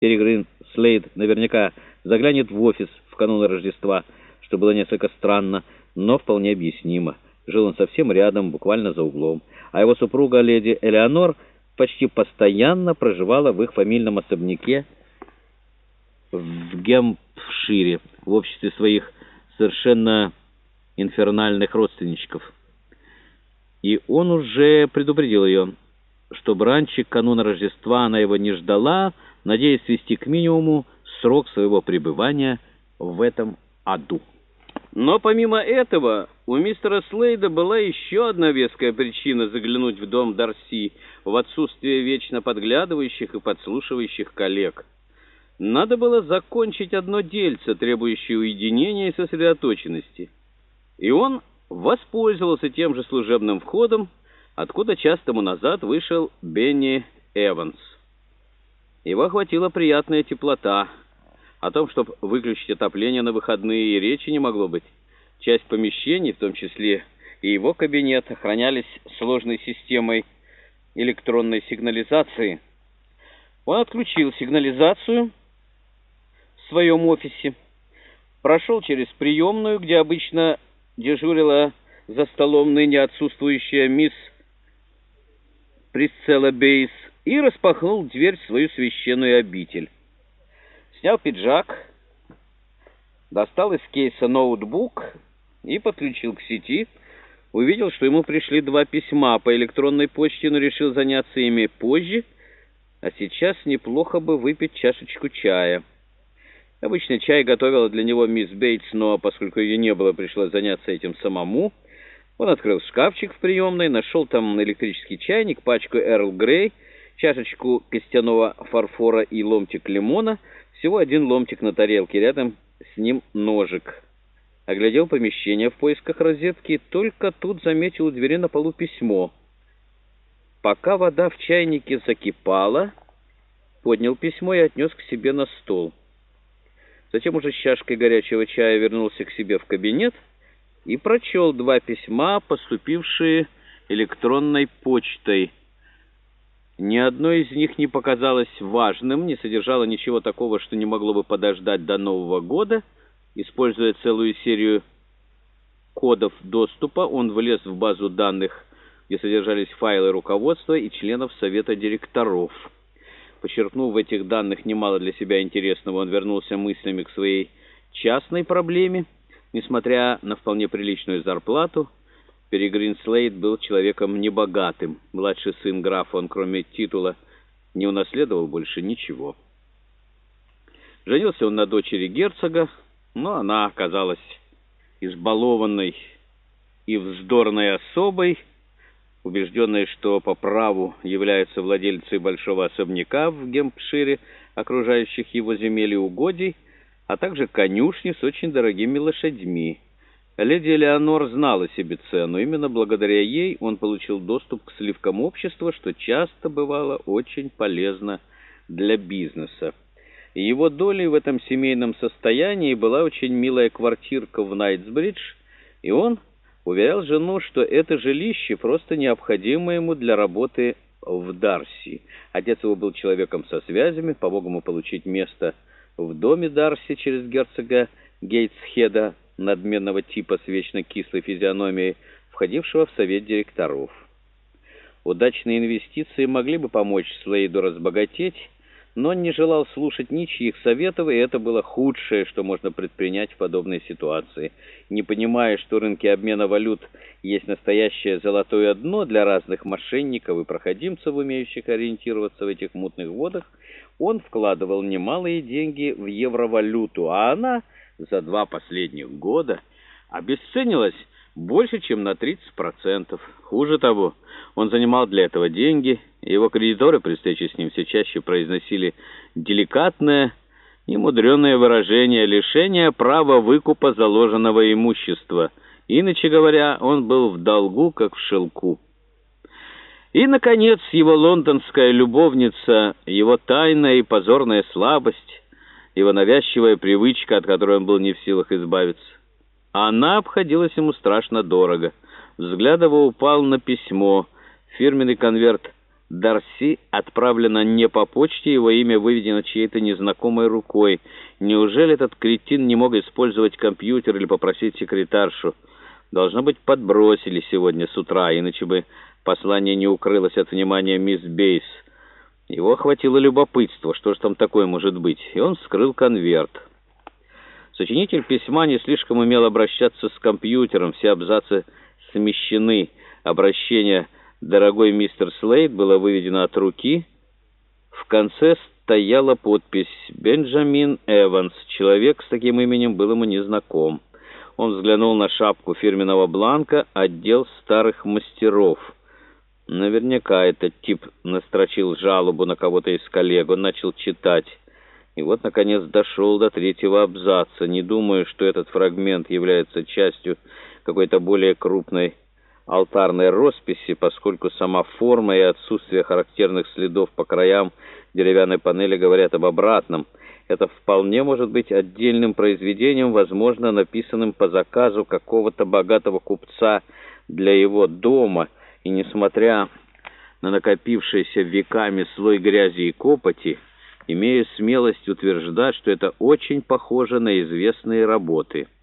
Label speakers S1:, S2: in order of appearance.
S1: Перегрин Слейд наверняка заглянет в офис в канун Рождества, что было несколько странно, но вполне объяснимо. Жил он совсем рядом, буквально за углом, а его супруга, леди Элеонор, почти постоянно проживала в их фамильном особняке в Гемпшире в обществе своих совершенно инфернальных родственничков. И он уже предупредил ее, что бранчик кануна Рождества она его не ждала, надеясь свести к минимуму срок своего пребывания в этом аду. Но помимо этого, у мистера Слейда была еще одна веская причина заглянуть в дом Дарси в отсутствие вечно подглядывающих и подслушивающих коллег. Надо было закончить одно дельце, требующее уединения и сосредоточенности. И он воспользовался тем же служебным входом, откуда час тому назад вышел Бенни Эванс. Его охватила приятная теплота. О том, чтобы выключить отопление на выходные, и речи не могло быть. Часть помещений, в том числе и его кабинет, охранялись сложной системой электронной сигнализации. Он отключил сигнализацию в своем офисе, прошел через приемную, где обычно дежурила за столом ныне отсутствующая мисс Присцелла Бейс, и распахнул дверь в свою священную обитель. Снял пиджак, достал из кейса ноутбук и подключил к сети, увидел, что ему пришли два письма по электронной почте, но решил заняться ими позже, а сейчас неплохо бы выпить чашечку чая. Обычно чай готовила для него мисс Бейтс, но поскольку ее не было, пришлось заняться этим самому. Он открыл шкафчик в приемной, нашел там электрический чайник, пачку Эрл Грей, чашечку костяного фарфора и ломтик лимона, всего один ломтик на тарелке, рядом с ним ножик. Оглядел помещение в поисках розетки, только тут заметил у двери на полу письмо. Пока вода в чайнике закипала, поднял письмо и отнес к себе на стол. Затем уже с чашкой горячего чая вернулся к себе в кабинет и прочел два письма, поступившие электронной почтой. Ни одно из них не показалось важным, не содержало ничего такого, что не могло бы подождать до Нового года. Используя целую серию кодов доступа, он влез в базу данных, где содержались файлы руководства и членов Совета директоров. Почерпнув в этих данных немало для себя интересного, он вернулся мыслями к своей частной проблеме. Несмотря на вполне приличную зарплату, Перегрин Слейд был человеком небогатым. Младший сын графа, он кроме титула не унаследовал больше ничего. Женился он на дочери герцога, но она оказалась избалованной и вздорной особой, убежденная, что по праву является владельцей большого особняка в Гемпшире, окружающих его земель и угодий, а также конюшни с очень дорогими лошадьми. Леди Элеонор знала себе цену. Именно благодаря ей он получил доступ к сливкам общества, что часто бывало очень полезно для бизнеса. Его долей в этом семейном состоянии была очень милая квартирка в Найтсбридж, и он уверял жену, что это жилище просто необходимо ему для работы в Дарси. Отец его был человеком со связями, помог ему получить место в доме Дарси через герцога Гейтсхеда, надменного типа с вечно кислой физиономией, входившего в совет директоров. Удачные инвестиции могли бы помочь Слейду разбогатеть, но он не желал слушать ничьих советов, и это было худшее, что можно предпринять в подобной ситуации. Не понимая, что рынки обмена валют есть настоящее золотое дно для разных мошенников и проходимцев, умеющих ориентироваться в этих мутных водах, он вкладывал немалые деньги в евровалюту, а она за два последних года обесценилась больше, чем на 30%. Хуже того, он занимал для этого деньги, и его кредиторы при встрече с ним все чаще произносили деликатное и мудреное выражение лишения права выкупа заложенного имущества. Иначе говоря, он был в долгу, как в шелку. И, наконец, его лондонская любовница, его тайная и позорная слабость, его навязчивая привычка, от которой он был не в силах избавиться. Она обходилась ему страшно дорого. Взгляд его упал на письмо, фирменный конверт Дарси отправлено не по почте, его имя выведено чьей-то незнакомой рукой. Неужели этот кретин не мог использовать компьютер или попросить секретаршу? Должно быть, подбросили сегодня с утра, иначе бы послание не укрылось от внимания мисс Бейс. Его охватило любопытство, что же там такое может быть, и он вскрыл конверт. Сочинитель письма не слишком умел обращаться с компьютером, все абзацы смещены. Обращение «Дорогой мистер Слейд» было выведено от руки. В конце стояла подпись «Бенджамин Эванс». Человек с таким именем был ему незнаком. Он взглянул на шапку фирменного бланка «Отдел старых мастеров». Наверняка этот тип настрочил жалобу на кого-то из коллег. Он начал читать. И вот, наконец, дошел до третьего абзаца. Не думаю, что этот фрагмент является частью какой-то более крупной алтарной росписи, поскольку сама форма и отсутствие характерных следов по краям деревянной панели говорят об обратном – это вполне может быть отдельным произведением, возможно, написанным по заказу какого-то богатого купца для его дома, и несмотря на накопившийся веками слой грязи и копоти, имею смелость утверждать, что это очень похоже на известные работы –